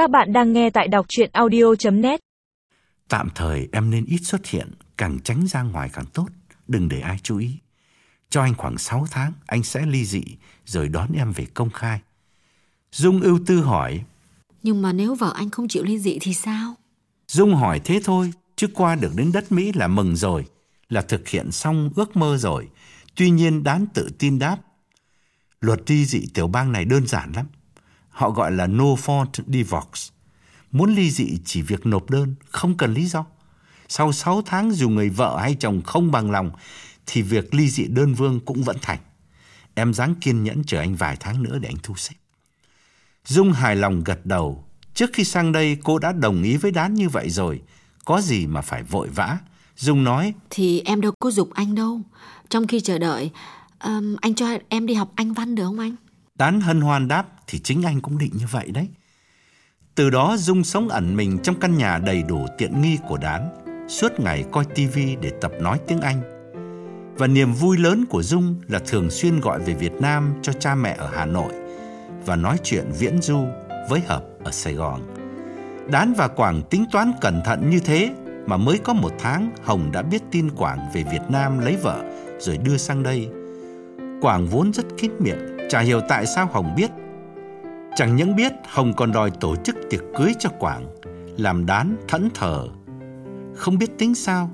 Các bạn đang nghe tại đọc chuyện audio.net Tạm thời em nên ít xuất hiện, càng tránh ra ngoài càng tốt, đừng để ai chú ý. Cho anh khoảng 6 tháng, anh sẽ ly dị, rồi đón em về công khai. Dung ưu tư hỏi, Nhưng mà nếu vợ anh không chịu ly dị thì sao? Dung hỏi thế thôi, chứ qua được đến đất Mỹ là mừng rồi, là thực hiện xong ước mơ rồi. Tuy nhiên đán tự tin đáp, luật ly dị tiểu bang này đơn giản lắm. Họ gọi là no fault divorce. Muốn ly dị chỉ việc nộp đơn, không cần lý do. Sau 6 tháng dù người vợ hay chồng không bằng lòng thì việc ly dị đơn vương cũng vẫn thành. Em dáng kiên nhẫn chờ anh vài tháng nữa để anh thu xếp. Dung hài lòng gật đầu. Trước khi sang đây cô đã đồng ý với Đán như vậy rồi. Có gì mà phải vội vã. Dung nói, Thì em đâu có dục anh đâu. Trong khi chờ đợi, um, anh cho em đi học Anh văn được không anh? Đán hân hoan đáp thì chính anh cũng định như vậy đấy. Từ đó Dung sống ẩn mình trong căn nhà đầy đủ tiện nghi của Đán, suốt ngày coi tivi để tập nói tiếng Anh. Và niềm vui lớn của Dung là thường xuyên gọi về Việt Nam cho cha mẹ ở Hà Nội và nói chuyện viễn du với Hợp ở Sài Gòn. Đán và Quảng tính toán cẩn thận như thế mà mới có một tháng Hồng đã biết tin Quảng về Việt Nam lấy vợ rồi đưa sang đây. Quảng vốn rất kín miệng, chả hiểu tại sao Hồng biết. Chẳng những biết Hồng còn đòi tổ chức tiệc cưới cho Quảng, làm Đán thẫn thờ. Không biết tính sao,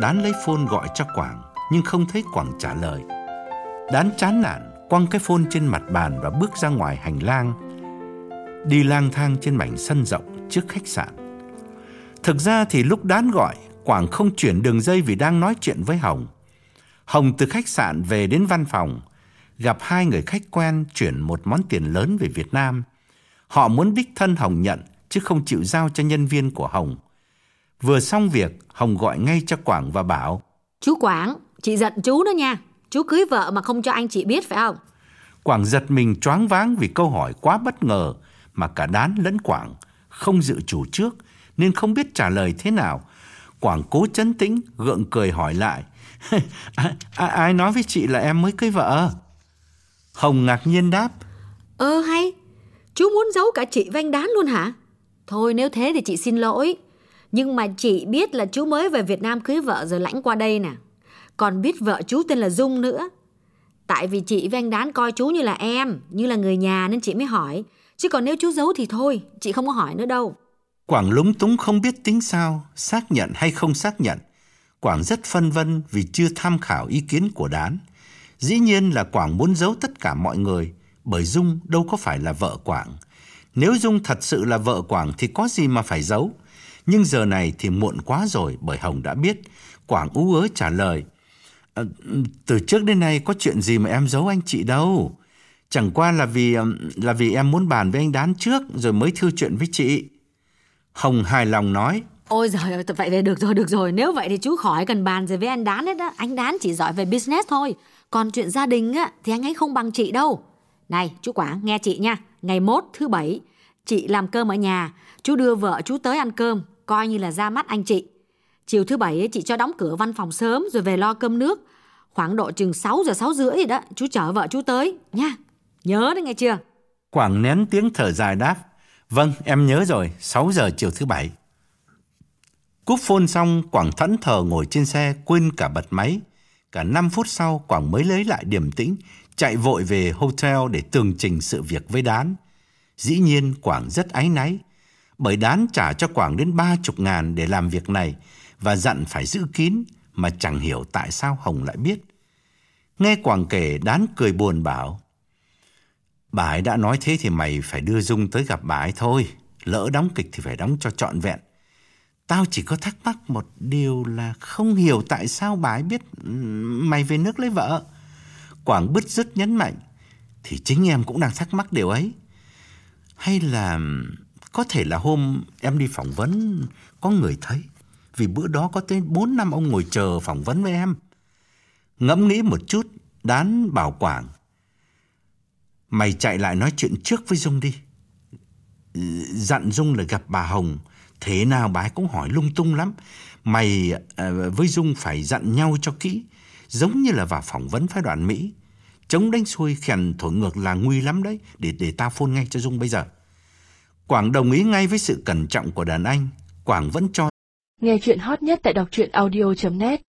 Đán lấy phone gọi cho Quảng nhưng không thấy Quảng trả lời. Đán chán nản, quăng cái phone trên mặt bàn và bước ra ngoài hành lang. Đi lang thang trên mảnh sân rộng trước khách sạn. Thực ra thì lúc Đán gọi, Quảng không chuyển đường dây vì đang nói chuyện với Hồng. Hồng từ khách sạn về đến văn phòng, gặp hai người khách quen chuyển một món tiền lớn về Việt Nam. Họ muốn đích thân Hồng nhận, chứ không chịu giao cho nhân viên của Hồng. Vừa xong việc, Hồng gọi ngay cho Quảng và bảo, Chú Quảng, chị giận chú đó nha. Chú cưới vợ mà không cho anh chị biết phải không? Quảng giật mình choáng váng vì câu hỏi quá bất ngờ mà cả Đán lẫn Quảng không dự chủ trước nên không biết trả lời thế nào. Quảng cố chấn tĩnh, gượng cười hỏi lại. ai, ai, ai nói với chị là em mới cưới vợ? Hồng ngạc nhiên đáp. Ơ hay, chú muốn giấu cả chị với anh Đán luôn hả? Thôi nếu thế thì chị xin lỗi. Nhưng mà chị biết là chú mới về Việt Nam cưới vợ rồi lãnh qua đây nè. Còn biết vợ chú tên là Dung nữa. Tại vì chị với anh Đán coi chú như là em, như là người nhà nên chị mới hỏi. Chứ còn nếu chú giấu thì thôi, chị không có hỏi nữa đâu. Quảng lúng túng không biết tính sao, xác nhận hay không xác nhận. Quảng rất phân vân vì chưa tham khảo ý kiến của Đán. Dĩ nhiên là Quảng muốn giấu tất cả mọi người, bởi Dung đâu có phải là vợ Quảng. Nếu Dung thật sự là vợ Quảng thì có gì mà phải giấu. Nhưng giờ này thì muộn quá rồi bởi Hồng đã biết. Quảng ú ớ trả lời. Ờ, từ trước đến nay có chuyện gì mà em giấu anh chị đâu. Chẳng qua là vì ờ, là vì em muốn bàn với anh Đán trước rồi mới thư chuyện với chị. Hồng hài lòng nói. Ôi giời ơi, vậy về được rồi, được rồi. Nếu vậy thì chú khỏi cần bàn gì với anh Đán hết á. Anh Đán chỉ giỏi về business thôi. Còn chuyện gia đình á, thì anh ấy không bằng chị đâu. Này, chú Quảng, nghe chị nha. Ngày mốt thứ bảy, chị làm cơm ở nhà. Chú đưa vợ chú tới ăn cơm, coi như là ra mắt anh chị. Chiều thứ bảy ấy, chị cho đóng cửa văn phòng sớm rồi về lo cơm nước. Khoảng độ chừng 6 giờ 6 rưỡi đó, chú chở vợ chú tới, nha. Nhớ đấy nghe chưa? Quảng nén tiếng thở dài đáp. Vâng, em nhớ rồi, 6 giờ chiều thứ bảy. Cúp phone xong, Quảng thẫn thờ ngồi trên xe, quên cả bật máy. Cả 5 phút sau, Quảng mới lấy lại điềm tĩnh, chạy vội về hotel để tường trình sự việc với Đán. Dĩ nhiên, Quảng rất áy náy, bởi Đán trả cho Quảng đến ba chục ngàn để làm việc này và dặn phải giữ kín mà chẳng hiểu tại sao Hồng lại biết. Nghe Quảng kể, Đán cười buồn bảo, Bà ấy đã nói thế thì mày phải đưa Dung tới gặp bà ấy thôi. Lỡ đóng kịch thì phải đóng cho trọn vẹn. Tao chỉ có thắc mắc một điều là không hiểu tại sao bà ấy biết ừ, mày về nước lấy vợ. Quảng bứt rứt nhấn mạnh. Thì chính em cũng đang thắc mắc điều ấy. Hay là ừ, có thể là hôm em đi phỏng vấn có người thấy. Vì bữa đó có tới 4 năm ông ngồi chờ phỏng vấn với em. Ngẫm nghĩ một chút, đán bảo Quảng. Mày chạy lại nói chuyện trước với Dung đi. Dặn Dung là gặp bà Hồng, thế nào bà cũng hỏi lung tung lắm. Mày à, với Dung phải dặn nhau cho kỹ, giống như là vào phỏng vấn phái đoàn Mỹ. Chống đánh xuôi khèn thổi ngược là nguy lắm đấy, để để tao phone ngay cho Dung bây giờ. Quảng đồng ý ngay với sự cẩn trọng của đàn anh. Quảng vẫn cho Nghe chuyện hot nhất tại đọc truyện audio.net